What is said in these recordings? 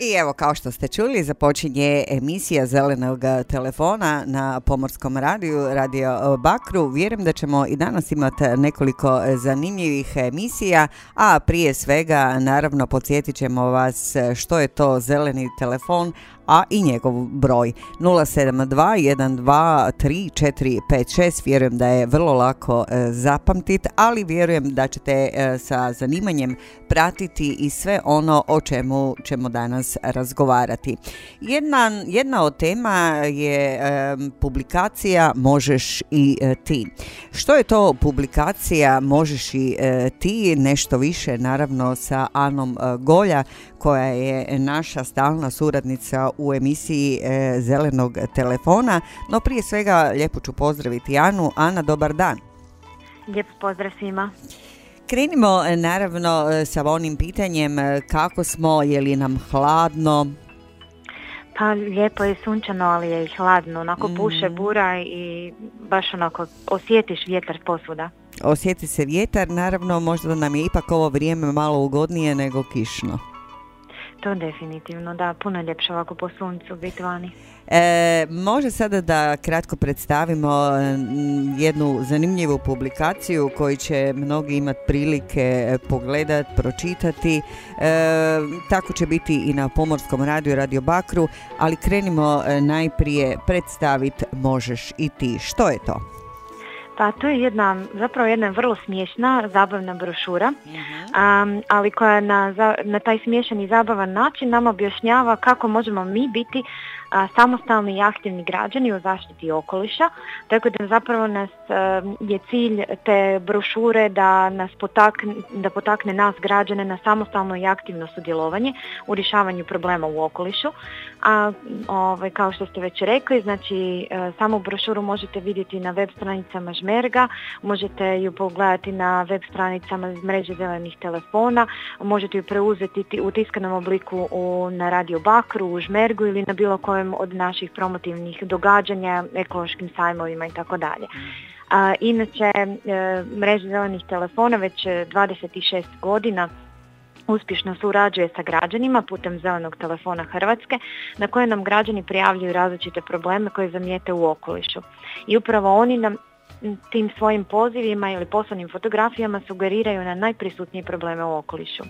I evo, kao što ste čuli, započinje emisija Zelenog telefona na Pomorskom radiju, Radio Bakru. Vjerujem da ćemo i danas imati nekoliko zanimljivih emisija, a prije svega, naravno, podsjetit ćemo vas što je to Zeleni telefon, a i njegov broj 072 vjerujem da je vrlo lako e, zapamtit, ali vjerujem da ćete e, sa zanimanjem pratiti i sve ono o čemu ćemo danas razgovarati. Jedna, jedna od tema je e, publikacija Možeš i ti. Što je to publikacija Možeš i ti? Nešto više naravno sa Anom Golja koja je naša stalna suradnica u emisiji e, Zelenog telefona. No prije svega lijepo ću pozdraviti Anu. Ana, dobar dan. Lijep pozdrav svima. Krenimo e, naravno e, sa onim pitanjem kako smo, je li nam hladno? Pa lijepo je sunčano, ali je i hladno. Onako puše mm. bura i baš onako osjetiš vjetar posvuda. Osjeti se vjetar, naravno možda nam je ipak ovo vrijeme malo ugodnije nego kišno. To definitivno, da, puno ljepše ovako po suncu biti vani. E, može sada da kratko predstavimo jednu zanimljivu publikaciju koju će mnogi imati prilike pogledati, pročitati. E, tako će biti i na Pomorskom radiju, Radio Bakru, ali krenimo e, najprije predstaviti Možeš i ti. Što je to? Pa to je jedna, zapravo jedna vrlo smiješna, zabavna brošura, um, ali koja na, na taj smiješan i zabavan način nam objašnjava kako možemo mi biti samostalni i aktivni građani u zaštiti okoliša, tako da zapravo nas je cilj te brošure da nas potakne, da potakne nas građane na samostalno i aktivno sudjelovanje u rješavanju problema u okolišu. A ovaj, kao što ste već rekli, znači e, samu brošuru možete vidjeti na web stranicama Žmerga, možete ju pogledati na web stranicama mreže zelenih telefona, možete ju preuzeti u tiskanom obliku u, na Radio Bakru, u Žmergu ili na bilo kojoj od naših promotivnih događanja, ekološkim sajmovima i tako dalje. Inače, e, mreža zelenih telefona već 26 godina uspješno surađuje sa građanima putem zelenog telefona Hrvatske na koje nam građani prijavljuju različite probleme koje zamijete u okolišu. I upravo oni nam tim svojim pozivima ili poslanim fotografijama sugeriraju na najprisutnije probleme u okolišu.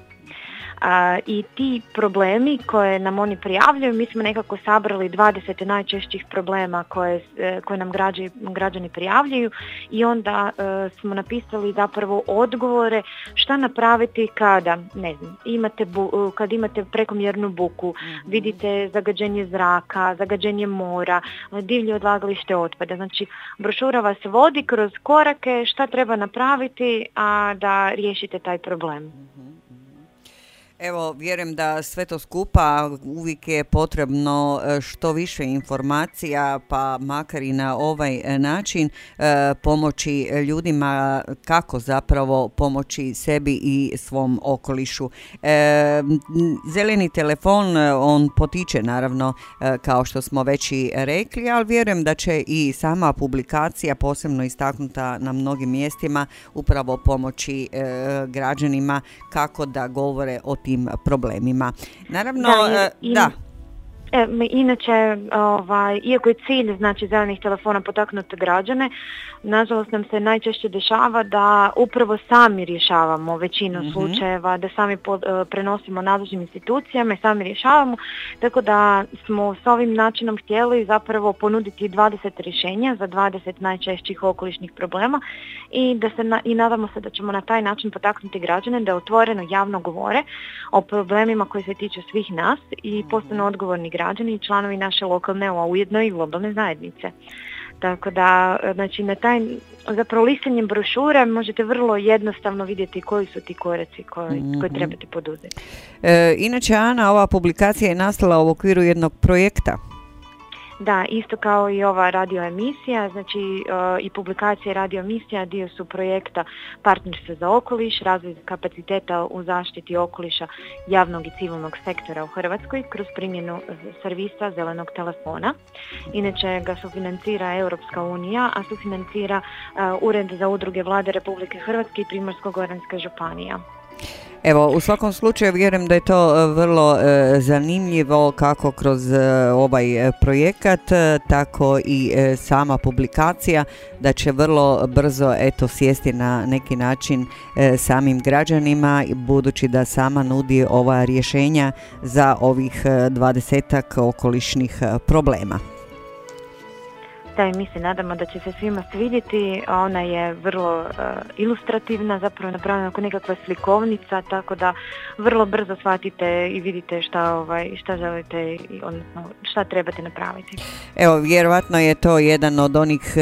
I ti problemi koje nam oni prijavljuju, mi smo nekako sabrali 20 najčešćih problema koje, e, koje nam građani, građani prijavljuju i onda e, smo napisali zapravo odgovore šta napraviti kada, ne znam, imate bu, kad imate prekomjernu buku, mhm. vidite zagađenje zraka, zagađenje mora, divlje odlagalište otpada. Znači, brošura vas vodi kroz korake šta treba napraviti, a da riješite taj problem. Evo, vjerujem da sve to skupa uvijek je potrebno e, što više informacija, pa makar i na ovaj e, način e, pomoći ljudima kako zapravo pomoći sebi i svom okolišu. Zeleni telefon, on potiče naravno, kao što smo već i rekli, ali vjerujem da će i sama publikacija posebno istaknuta na mnogim mjestima upravo pomoći građanima kako da govore o problemima. Naravno, da. E, da. E, inače, ovaj, iako je cilj znači, zelenih telefona potaknuti građane, nažalost nam se najčešće dešava da upravo sami rješavamo većinu mhm. slučajeva, da sami e, prenosimo nadležnim institucijama i sami rješavamo, tako da smo s ovim načinom htjeli zapravo ponuditi 20 rješenja za 20 najčešćih okolišnih problema i da se i nadamo se da ćemo na taj način potaknuti građane da otvoreno javno govore o problemima koji se tiču svih nas i postanu odgovorni građani i članovi naše lokalne, a ujedno i globalne zajednice. Tako da, znači na taj, zapravo listanjem brošura možete vrlo jednostavno vidjeti koji su ti koraci koji, mm koji trebate poduzeti. E, inače, Ana, ova publikacija je nastala u okviru jednog projekta. Da, isto kao i ova radioemisija, znači uh, i publikacije radioemisija dio su projekta Partnerstva za okoliš, razvoj kapaciteta u zaštiti okoliša javnog i civilnog sektora u Hrvatskoj kroz primjenu servisa zelenog telefona. Inače ga sufinancira Europska unija, a sufinancira uh, Ured za udruge vlade Republike Hrvatske i Primorsko-goranska županija. Evo, u svakom slučaju vjerujem da je to e, vrlo e, zanimljivo kako kroz e, ovaj projekat, tako i sama publikacija da će vrlo brzo eto sjesti na neki način samim građanima budući da sama nudi ova rješenja za ovih dvadesetak okolišnih problema da i mi nadamo da će se svima svidjeti. Ona je vrlo uh, ilustrativna, zapravo napravljena kao nekakva slikovnica, tako da vrlo brzo shvatite i vidite šta, ovaj, šta želite, odnosno šta trebate napraviti. Evo, vjerovatno je to jedan od onih e,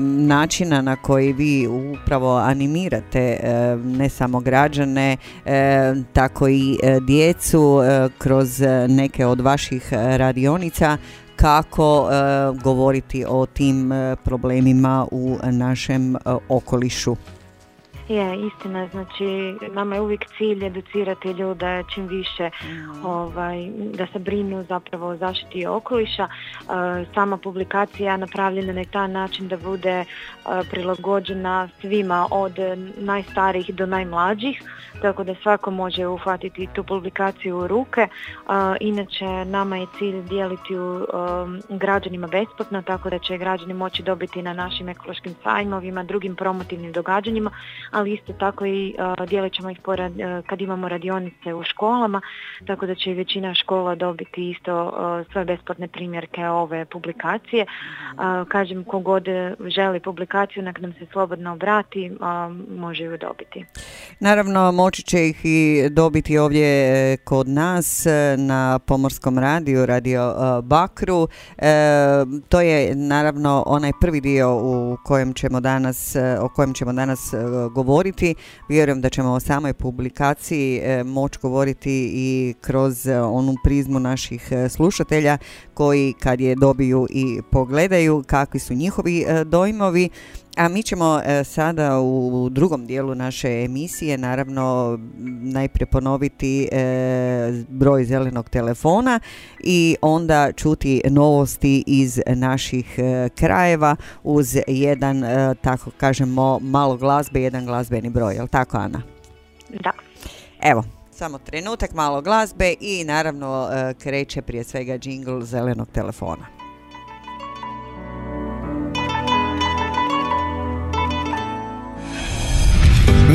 načina na koji vi upravo animirate e, ne samo građane, tako i djecu kroz neke od vaših radionica kako e, govoriti o tim e, problemima u našem e, okolišu. Je, istina, znači nama je uvijek cilj educirati ljude čim više mm. ovaj, da se brinu zapravo o zaštiti okoliša. sama publikacija napravljena na taj način da bude prilagođena svima od najstarijih do najmlađih tako da svako može uhvatiti tu publikaciju u ruke. inače, nama je cilj dijeliti u građanima besplatno, tako da će građani moći dobiti na našim ekološkim sajmovima, drugim promotivnim događanjima, ali isto tako i dijelit ćemo ih porad, kad imamo radionice u školama, tako da će i većina škola dobiti isto uh, sve besplatne primjerke ove publikacije. Kažem, kogod želi publikaciju, nek nam se slobodno obrati, može ju dobiti. Naravno, moći će ih i dobiti ovdje e, kod nas e, na Pomorskom radiju, Radio e, Bakru. to je naravno onaj prvi dio u kojem ćemo danas, o kojem ćemo danas govoriti. Vjerujem da ćemo o samoj publikaciji moći govoriti i kroz onu prizmu naših slušatelja koji kad je dobiju i pogledaju kakvi su njihovi dojmovi. A mi ćemo e, sada u drugom dijelu naše emisije naravno najprije ponoviti e, broj zelenog telefona i onda čuti novosti iz naših e, krajeva uz jedan, tako kažemo, malo glazbe, jedan glazbeni broj. Jel tako, Ana? Da. Evo, samo trenutak, malo glazbe i naravno kreće prije svega džingl zelenog telefona.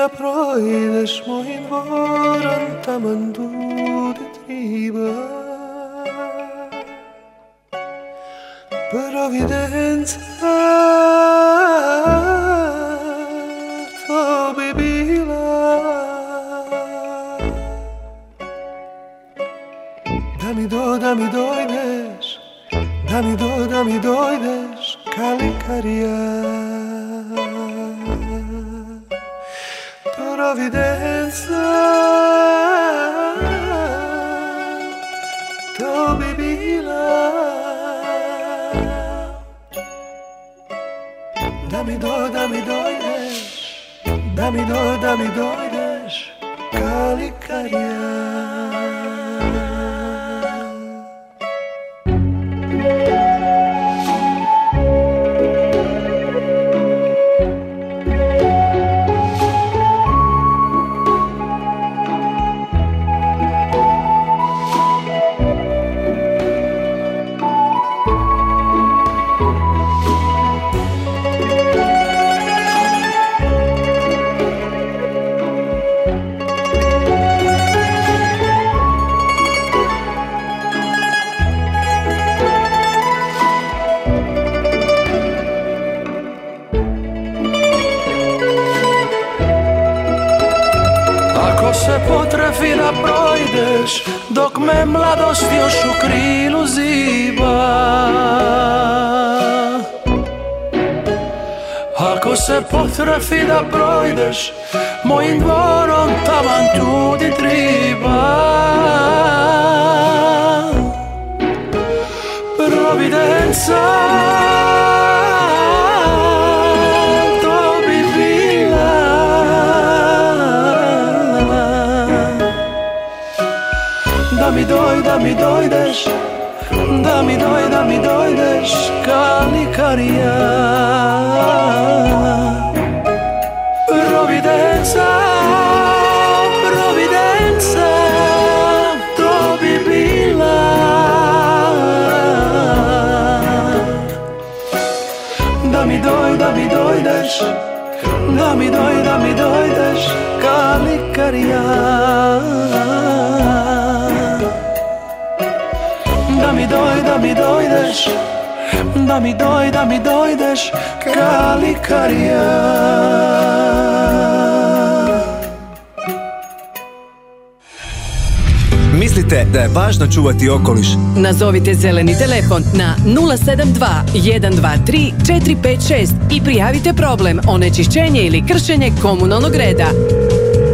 Da projdeš mojim dvorom taman dude triba Providenca to bi bila Da mi do, da mi dojdeš Da mi do, da mi dojdeš Kalikarija provvidenza to bi bila Da mi doj, da mi dojdeš Da mi doj, dok me mladost još u krilu ziba. Ako se potrafi da projdeš mojim dvorom tavan tudi triba. Providenca da mi dojdeš Da mi doj, da mi dojdeš Kalikarija Providenca Providenca To bi bila. Da mi doj, da mi dojdeš Da mi doj, da mi dojdeš Kalikarija doj, da mi dojdeš Da mi doj, da mi dojdeš Kalikarija Mislite da je važno čuvati okoliš? Nazovite zeleni telefon na 072 123 456 i prijavite problem onečišćenje ili kršenje komunalnog reda.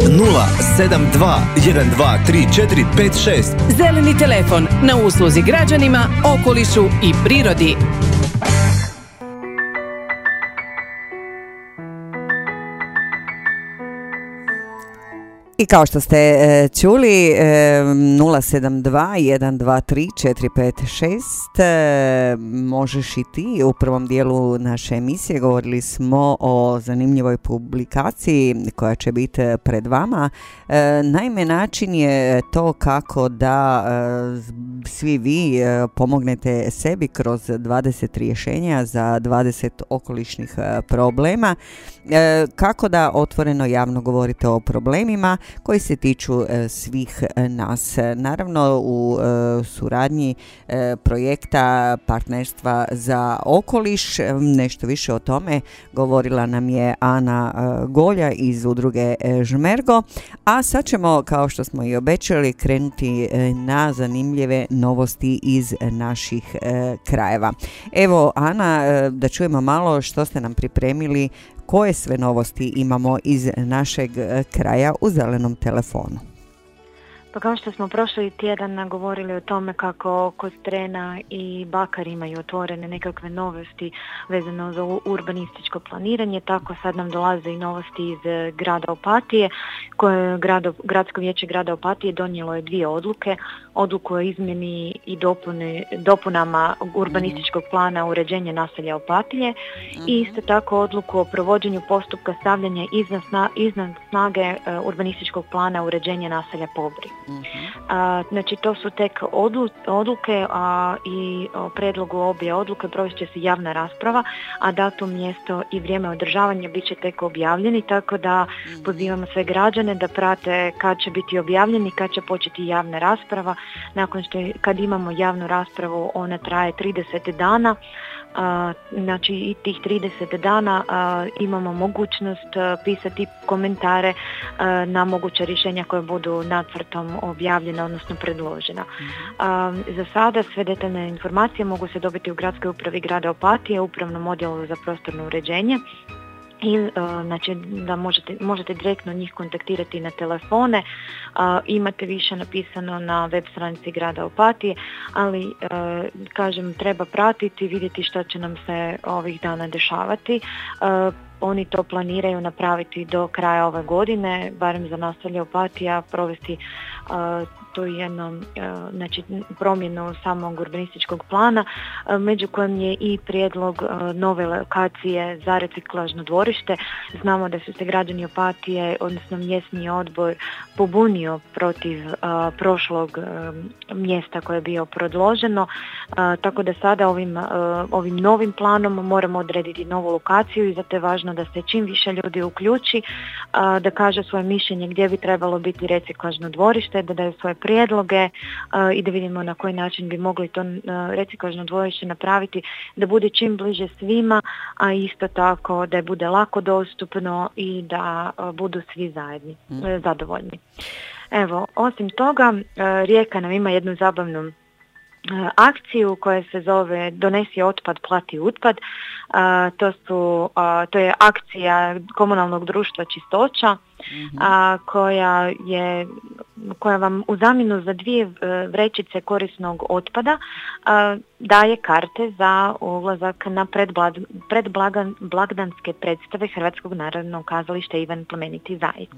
072 123 456 Zeleni telefon na usluzi građanima, okolišu i prirodi. I kao što ste e, čuli, e, 072 123 456 e, možeš i ti u prvom dijelu naše emisije govorili smo o zanimljivoj publikaciji koja će biti pred vama. E, naime, način je to kako da e, svi vi pomognete sebi kroz 20 rješenja za 20 okolišnih problema. Kako da otvoreno javno govorite o problemima koji se tiču e, svih e, nas. Naravno u e, suradnji projekta partnerstva za okoliš, nešto više o tome govorila nam je Ana Golja iz udruge Žmergo, a sad ćemo kao što smo i obećali krenuti na zanimljive novosti iz naših krajeva. Evo Ana, da čujemo malo što ste nam pripremili koje sve novosti imamo iz našeg e, kraja u zelenom telefonu. Pa kao što smo prošli tjedan govorili o tome kako Kostrena i Bakar imaju otvorene nekakve novosti vezano za urbanističko planiranje, tako sad nam dolaze i novosti iz e, grada Opatije, koje grado, gradsko vijeće grada Opatije donijelo je dvije odluke, odluku o izmjeni i dopune, dopunama urbanističkog plana uređenja naselja Opatije i isto tako odluku o provođenju postupka stavljanja iznad, snage e, urbanističkog plana uređenja naselja Pobri. A, znači to su tek odluke a, i o predlogu obje odluke provest će se javna rasprava, a datum, mjesto i vrijeme održavanja bit će tek objavljeni, tako da mhm. pozivamo sve građane da prate kad će biti objavljeni, kad će početi javna rasprava. Nakon što kad imamo javnu raspravu ona traje 30 dana, znači i tih 30 dana imamo mogućnost pisati komentare na moguća rješenja koje budu nacrtom objavljena odnosno predložena. Za sada sve detaljne informacije mogu se dobiti u gradskoj upravi grada Opatije, upravnom odjelu za prostorno uređenje i uh, znači da možete, možete direktno njih kontaktirati na telefone, imate više napisano na web stranici grada Opatije, ali kažem treba pratiti, vidjeti što će nam se ovih dana dešavati. Oni to planiraju napraviti do kraja ove godine, barem za nastavlje Opatija, provesti tu jednu znači, promjenu samog urbanističkog plana, među kojim je i prijedlog nove lokacije za reciklažno dvorište. Znamo da su se građani Opatije, odnosno mjesni odbor, pobunio protiv prošlog mjesta koje je bio predloženo, tako da sada ovim, ovim novim planom moramo odrediti novu lokaciju i zato je važno da se čim više ljudi uključi, da kaže svoje mišljenje gdje bi trebalo biti reciklažno dvorište, da daju svoje prijedloge i da vidimo na koji način bi mogli to reciklažno dvorište napraviti da bude čim bliže svima, a isto tako da je bude lako dostupno i da budu svi zajedni, mm. e, zadovoljni. Evo, osim toga, Rijeka nam ima jednu zabavnu akciju koja se zove Donesi otpad, plati otpad. To, su, to je akcija komunalnog društva Čistoća mhm. koja je koja vam u zamjenu za dvije e, vrećice korisnog otpada daje karte za ulazak na predblagdanske predstave Hrvatskog narodnog kazališta Ivan Plemeniti Zajic.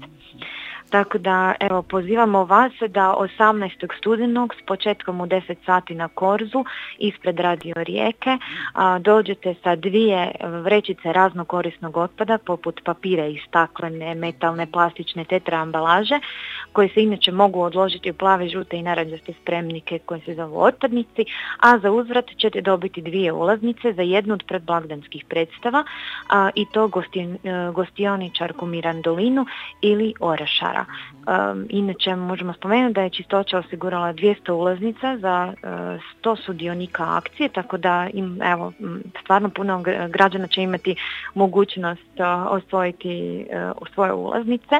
Tako da evo pozivamo vas da 18. studenog s početkom u 10 sati na Korzu ispred Radio Rijeke dođete sa dvije vrećice raznokorisnog otpada poput papira i staklene, metalne, plastične tetra ambalaže koje se inače mogu odložiti u plave, žute i naranđaste spremnike koje se zovu otpadnici, a za uzvrat ćete dobiti dvije ulaznice za jednu od predblagdanskih predstava i to gostion, e, gostioničarku Mirandolinu ili Orašara. Inače možemo spomenuti da je Čistoća osigurala 200 ulaznica za 100 e, sudionika akcije, tako da im, evo, stvarno puno građana će imati mogućnost e, osvojiti svoje ulaznice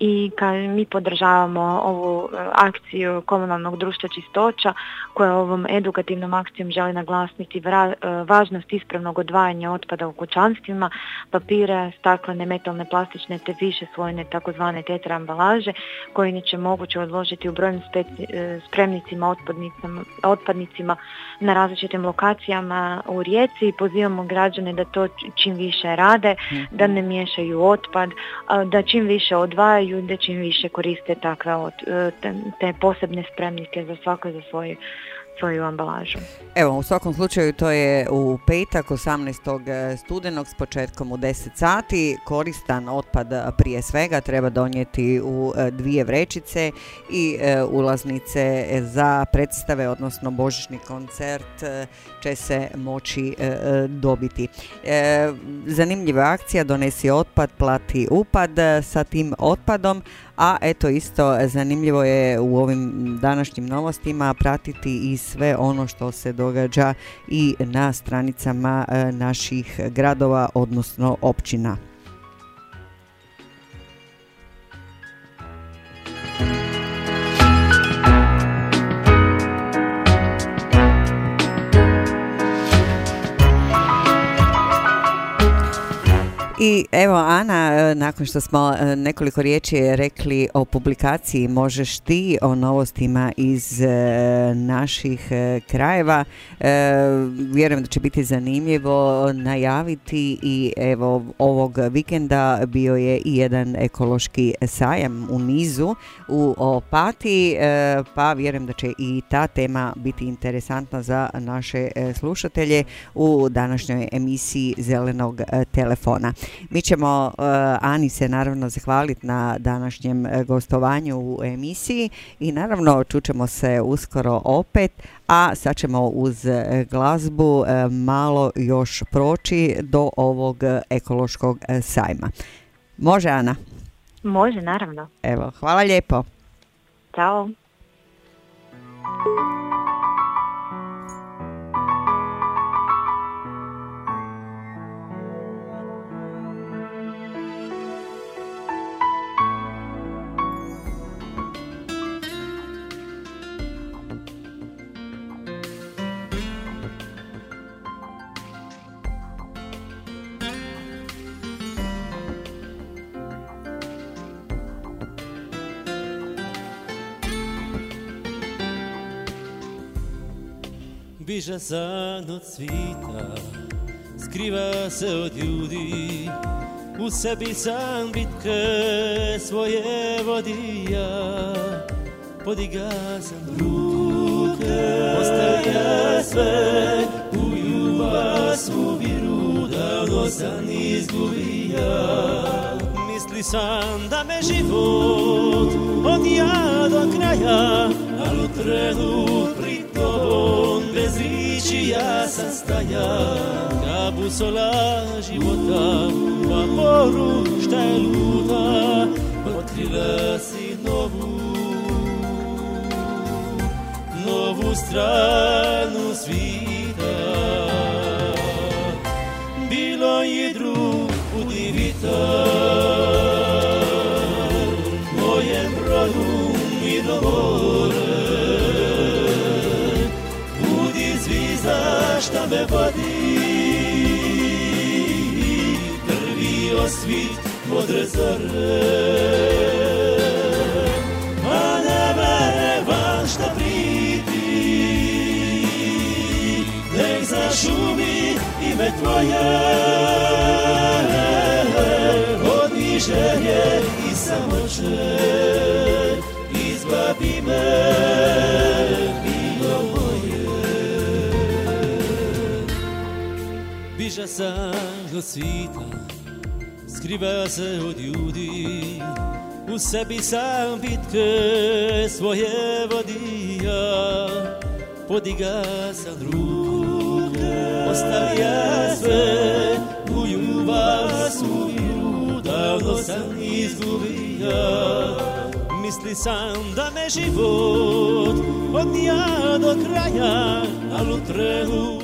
i kad mi podržavamo ovu e, akciju komunalnog društva čistoća koja ovom edukativnom akcijom želi naglasiti e, važnost ispravnog odvajanja otpada u kućanstvima, papire, staklene, metalne, plastične te više svojne takozvane tetra ambalaže koje neće moguće odložiti u brojnim e, spremnicima, otpadnicima, otpadnicima na različitim lokacijama u Rijeci. I pozivamo građane da to čim više rade, da ne miješaju otpad, da čim više odvajaju da čim više koriste takve te posebne spremnike za svako za svoju svoju ambalažu. Evo, u svakom slučaju to je u petak 18. E, studenog s početkom u 10 sati. Koristan otpad prije svega treba donijeti u e, dvije vrećice i ulaznice za predstave, odnosno božićni koncert će se moći dobiti. Zanimljiva akcija, donesi otpad, plati upad sa tim otpadom, a eto isto zanimljivo je u ovim današnjim novostima pratiti i sve ono što se događa i na stranicama e, naših gradova odnosno općina. I evo Ana, e, nakon što smo e, nekoliko riječi rekli o publikaciji Možeš ti o novostima iz e, naših krajeva, vjerujem da će biti zanimljivo najaviti i evo ovog vikenda bio je i jedan ekološki sajam u nizu u Opati, pa vjerujem da će i ta tema biti interesantna za naše slušatelje u današnjoj emisiji Zelenog telefona. Mi ćemo uh, Ani se naravno zahvaliti na današnjem uh, gostovanju u emisiji i naravno čućemo se uskoro opet, a sad ćemo uz uh, glazbu malo još proći do ovog ekološkog sajma. Može Ana? Može, naravno. Evo, hvala lijepo. Ćao. Biža san od svita Skriva se od ljudi. U sebi sam bitke svoje vodija Podiga sam ruke Ostavlja sve U ljubav svu viru Davno sam izgubija Misli sam da me život Odija do kraja Al u trenu pri tobom Bez ja sam staja Ka busola života Pa moru šta je novu Novu stranu svita. Bilo je drug Prvi osvit modre zore A nebe van šta priti. Nek zašumi ime tvoje. Od želje i samoće. Izbavi me bilo moje. Biža sam od svita Skriva se od ljudi U sebi sam bitke svoje vodija Podiga sam ruke Ostavlja sve U ljubav svoju Davno sam izgubija Misli sam da me život Odnija do kraja Al u trenu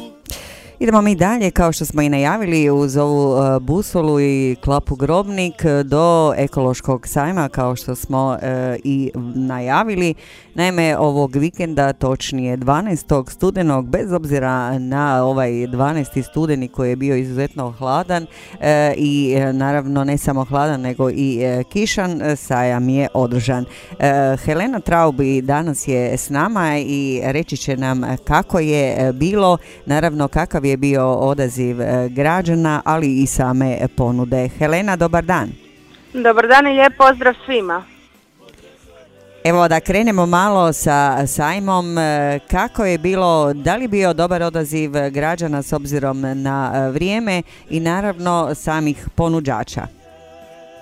Idemo mi dalje, kao što smo i najavili, uz ovu e, busolu i klapu grobnik do ekološkog sajma, kao što smo e, i najavili. Naime, ovog vikenda, točnije 12. studenog, bez obzira na ovaj 12. studeni koji je bio izuzetno hladan e, i naravno ne samo hladan, nego i kišan, sajam je održan. Helena Traubi danas je s nama i reći će nam kako je bilo, naravno kakav je bio odaziv e, građana, ali i same ponude. Helena, dobar dan. Dobar dan i lijep pozdrav svima. Evo da krenemo malo sa sajmom, e, kako je bilo, da li je bio dobar odaziv građana s obzirom na e, vrijeme i naravno samih ponuđača?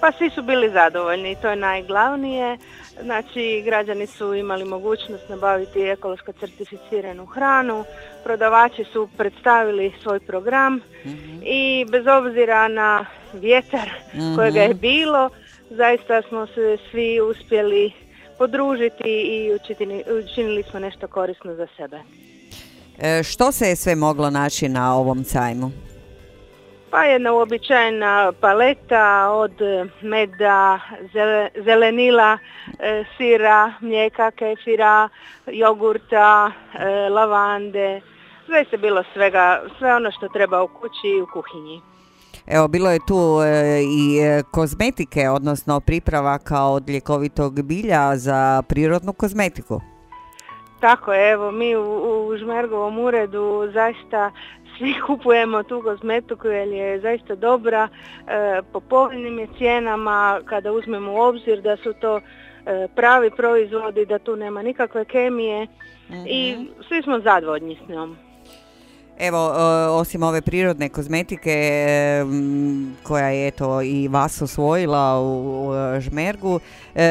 Pa svi su bili zadovoljni, to je najglavnije. Znači, građani su imali mogućnost nabaviti ekološko certificiranu hranu, prodavači su predstavili svoj program i bez obzira na vjetar kojega je bilo, zaista smo se svi uspjeli podružiti i učinili, učinili smo nešto korisno za sebe. E, što se je sve moglo naći na ovom sajmu? Pa jedna uobičajena paleta od meda, zelenila, e, sira, mlijeka, kefira, jogurta, e, lavande. Sve se bilo svega, sve ono što treba u kući i u kuhinji. Evo, bilo je tu e, i kozmetike, odnosno pripravaka od ljekovitog bilja za prirodnu kozmetiku. Tako je, evo mi u, u Žmergovom uredu zaista svi kupujemo tu kozmetiku jer je zaista dobra, e, po povoljnim je cijenama kada uzmemo u obzir da su to e, pravi proizvodi, da tu nema nikakve kemije i Mhm. svi smo zadovoljni s njom. Evo, e, osim ove prirodne kozmetike koja je eto i vas osvojila u e, Žmergu e,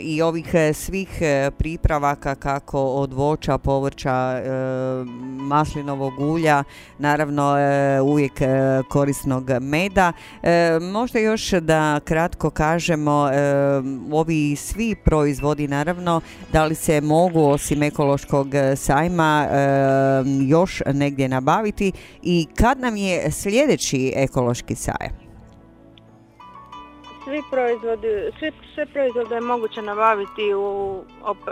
i ovih svih pripravaka kako od voća, povrća, maslinovog ulja, naravno uvijek korisnog meda. Možda još da kratko kažemo, ovi svi proizvodi naravno, da li se mogu osim ekološkog sajma još negdje nabaviti i kad nam je sljedeći ekološki sajam? Svi proizvodi, svi, sve proizvode je moguće nabaviti u,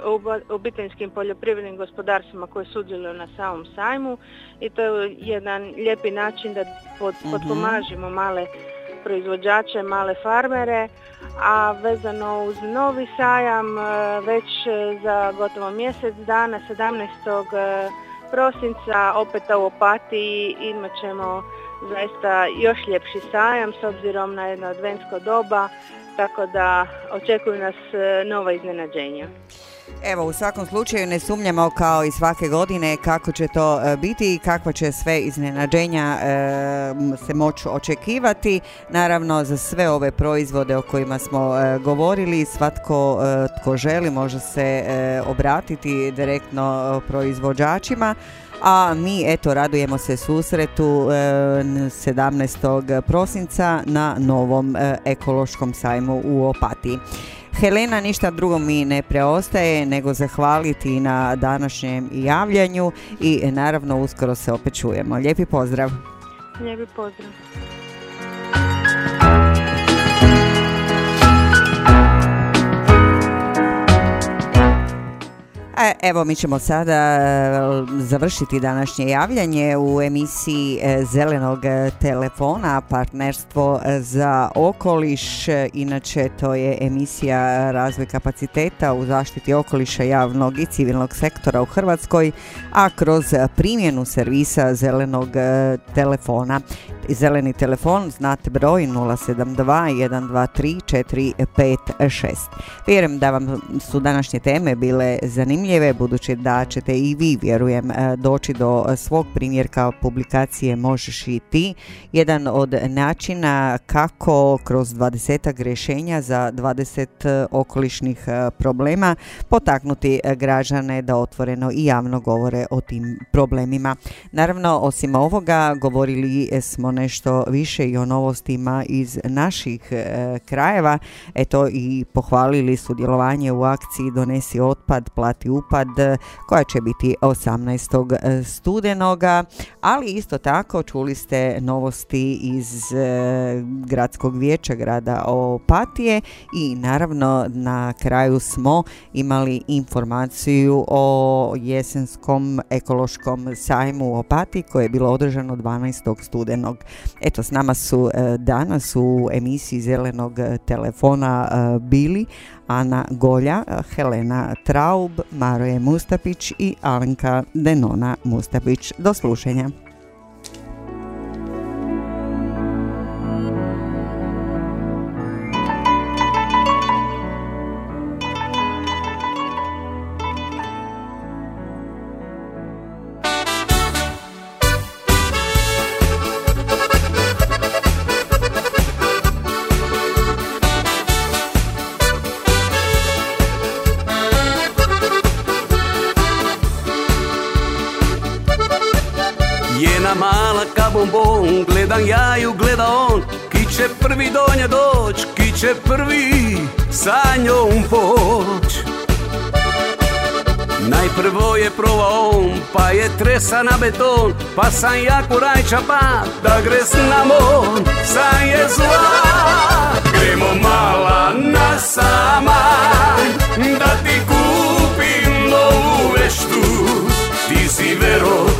u obiteljskim poljoprivrednim gospodarstvima koji sudjeluju na samom sajmu i to je jedan lijepi način da pod, potpomažemo male proizvođače, male farmere, a vezano uz novi sajam e, već e, za gotovo mjesec dana 17. prosinca opet u Opatiji imat ćemo zaista još ljepši sajam s obzirom na jedno adventsko doba, tako da očekuju nas e, nova iznenađenja. Evo, u svakom slučaju ne sumnjamo kao i svake godine kako će to e, biti i kakva će sve iznenađenja e, se moći očekivati. Naravno, za sve ove proizvode o kojima smo govorili, svatko tko želi može se obratiti direktno proizvođačima a mi eto radujemo se susretu 17. E, prosinca na novom e, ekološkom sajmu u Opatiji. Helena, ništa drugo mi ne preostaje nego zahvaliti na današnjem javljanju i naravno uskoro se opet čujemo. Lijepi pozdrav. Lijepi pozdrav. Evo mi ćemo sada e, završiti današnje javljanje u emisiji e, Zelenog telefona Partnerstvo za okoliš. Inače to je emisija razvoj kapaciteta u zaštiti okoliša javnog i civilnog sektora u Hrvatskoj, a kroz primjenu servisa Zelenog telefona. Zeleni telefon znate broj 072 123 456. Vjerujem da vam su današnje teme bile zanimljive budući da ćete i vi, vjerujem, e, doći do svog primjerka publikacije Možeš i ti. Jedan od načina kako kroz 20 rješenja za 20 okolišnih e, problema potaknuti građane da otvoreno i javno govore o tim problemima. Naravno, osim ovoga, govorili smo nešto više i o novostima iz naših e, krajeva. Eto i pohvalili sudjelovanje u akciji Donesi otpad, plati upad koja će biti 18. studenoga, ali isto tako čuli ste novosti iz e, gradskog vijeća grada Opatije i naravno na kraju smo imali informaciju o jesenskom ekološkom sajmu u Opatiji koje je bilo održano 12. studenog. Eto, s nama su danas u emisiji Zelenog telefona bili Ana Golja, Helena Traub, Maroje Mustapić i Alenka Denona Mustapić. Do slušanja. Pa je tresa na beton Pa sam jako rajča pa Da gre s namon Sam je zla Gremo mala na samanj Da ti kupim novu veštu. Ti si vero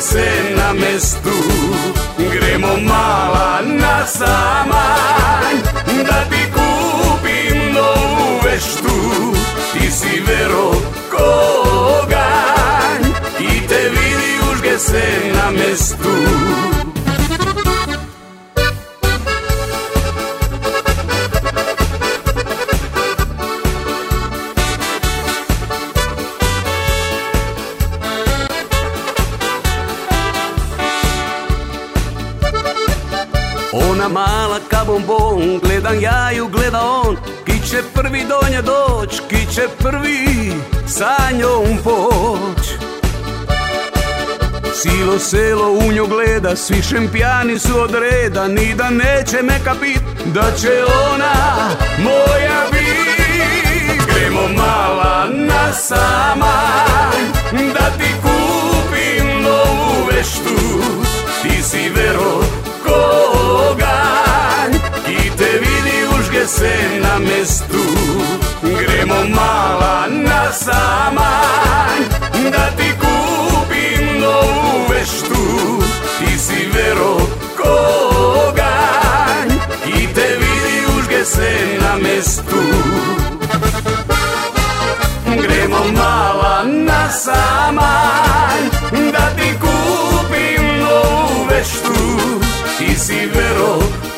se na mestu. Gremo mala na samanj Da ti se na mestu mala ka bombon Gledam ja ju gleda on. Ki će prvi do nje doć Ki će prvi sa njom poć Selo u nju gleda Svi šempijani su od reda Ni da neće me kapit Da će ona moja bit. Gremo mala na samanj Da ti kupim novu veštu. Ti si vero se na mestu. Gremo mala na samanj Da na mestu. Gremo mala na samanj Da ti kupim novu veštu. Ti si vero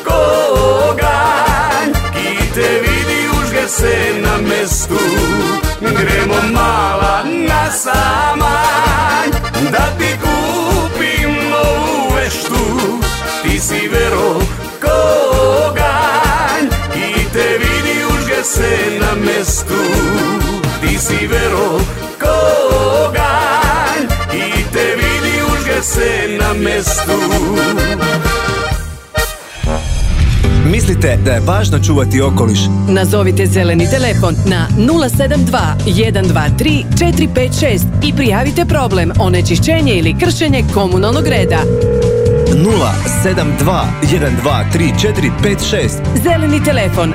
koganj Ki te vidi užge se na mestu. Gremo mala na samanj Da ti kupim novu veštu. Ti si vero se na mestu Ti si vero I te vidi užge se na mestu Mislite da je važno čuvati okoliš? Nazovite zeleni telefon na 072 123 456 i prijavite problem onečišćenje ili kršenje komunalnog reda. 072 123 456 Zeleni telefon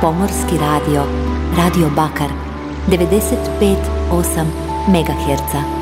Pomorski radio, radio Bakar 95,8 MHz.